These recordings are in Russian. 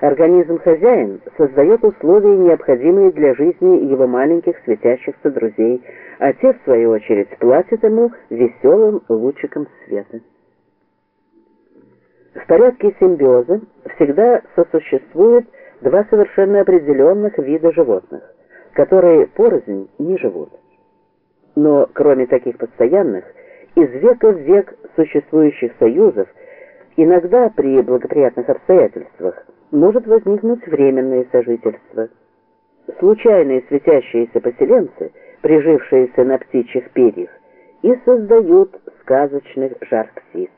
Организм-хозяин создает условия, необходимые для жизни его маленьких светящихся друзей, а те, в свою очередь, платят ему веселым лучиком света. В порядке симбиоза всегда сосуществует два совершенно определенных вида животных, которые порознь не живут. Но кроме таких постоянных, из века в век существующих союзов, иногда при благоприятных обстоятельствах, может возникнуть временное сожительство. Случайные светящиеся поселенцы, прижившиеся на птичьих перьях, и создают сказочных жар-птиц.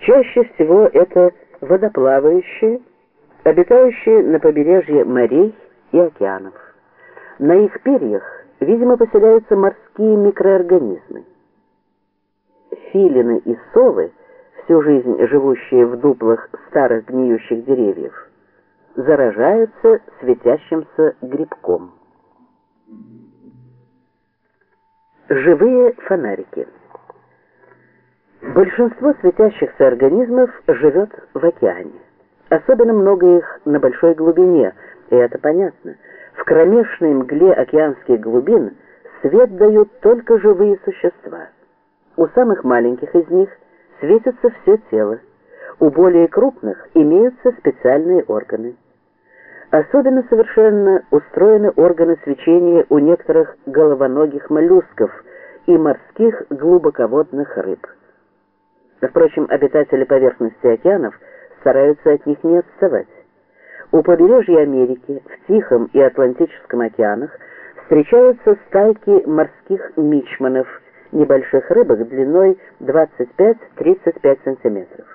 Чаще всего это водоплавающие, обитающие на побережье морей и океанов. На их перьях, видимо, поселяются морские микроорганизмы. Филины и совы, всю жизнь живущие в дуплах старых гниющих деревьев, заражаются светящимся грибком. Живые фонарики. Большинство светящихся организмов живет в океане. Особенно много их на большой глубине, и это понятно. В кромешной мгле океанских глубин свет дают только живые существа. У самых маленьких из них светится все тело. У более крупных имеются специальные органы. Особенно совершенно устроены органы свечения у некоторых головоногих моллюсков и морских глубоководных рыб. Впрочем, обитатели поверхности океанов стараются от них не отставать. У побережья Америки, в Тихом и Атлантическом океанах встречаются стайки морских мичманов, небольших рыбок длиной 25-35 сантиметров.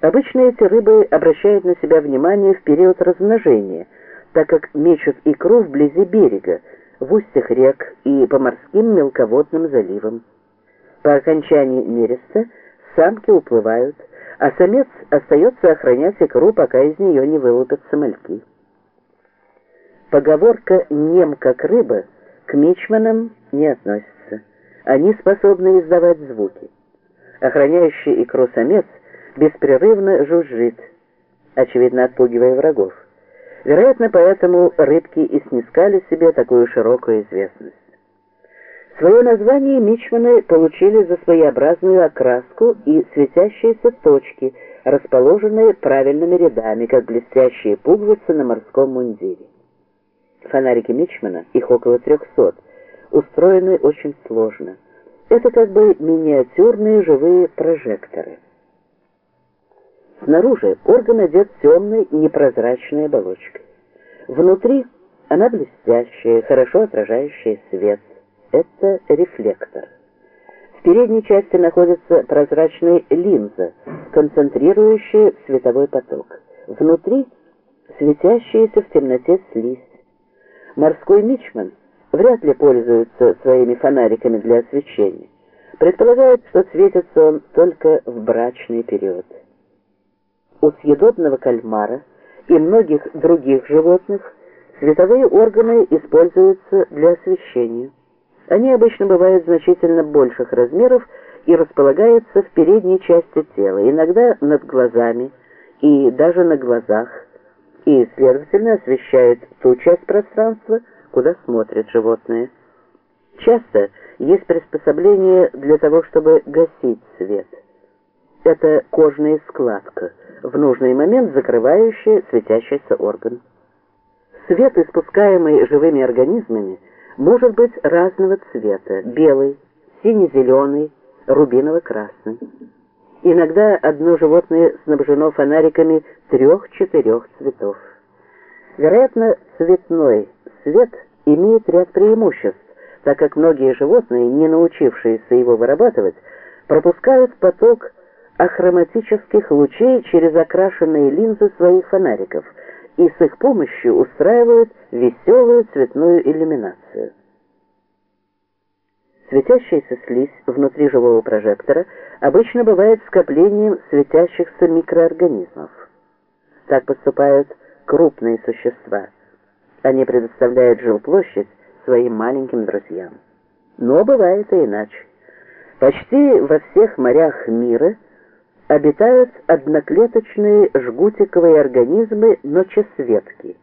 Обычно эти рыбы обращают на себя внимание в период размножения, так как мечут икру вблизи берега, в устьях рек и по морским мелководным заливам. По окончании нереста самки уплывают, а самец остается охранять икру, пока из нее не вылупятся мальки. Поговорка «нем как рыба» к мичманам не относится. Они способны издавать звуки. Охраняющий икру самец беспрерывно жужжит, очевидно отпугивая врагов. Вероятно, поэтому рыбки и снискали себе такую широкую известность. Свое название мичманы получили за своеобразную окраску и светящиеся точки, расположенные правильными рядами, как блестящие пуговицы на морском мундире. Фонарики мичмана, их около 300, устроены очень сложно. Это как бы миниатюрные живые прожекторы. Снаружи орган одет темной непрозрачной оболочкой. Внутри она блестящая, хорошо отражающая свет это рефлектор. В передней части находится прозрачная линза, концентрирующая световой поток. Внутри светящаяся в темноте слизь. Морской мичман вряд ли пользуется своими фонариками для освещения. Предполагает, что светится он только в брачный период. У съедобного кальмара и многих других животных световые органы используются для освещения. Они обычно бывают значительно больших размеров и располагаются в передней части тела, иногда над глазами и даже на глазах, и, следовательно, освещают ту часть пространства, куда смотрят животные. Часто есть приспособление для того, чтобы гасить свет. Это кожная складка, в нужный момент закрывающая светящийся орган. Свет, испускаемый живыми организмами, может быть разного цвета – белый, сине-зеленый, рубиново-красный. Иногда одно животное снабжено фонариками трех-четырех цветов. Вероятно, цветной свет имеет ряд преимуществ, так как многие животные, не научившиеся его вырабатывать, пропускают поток ахроматических лучей через окрашенные линзы своих фонариков – и с их помощью устраивают веселую цветную иллюминацию. Светящаяся слизь внутри живого прожектора обычно бывает скоплением светящихся микроорганизмов. Так поступают крупные существа. Они предоставляют жилплощадь своим маленьким друзьям. Но бывает и иначе. Почти во всех морях мира обитают одноклеточные жгутиковые организмы ночесветки.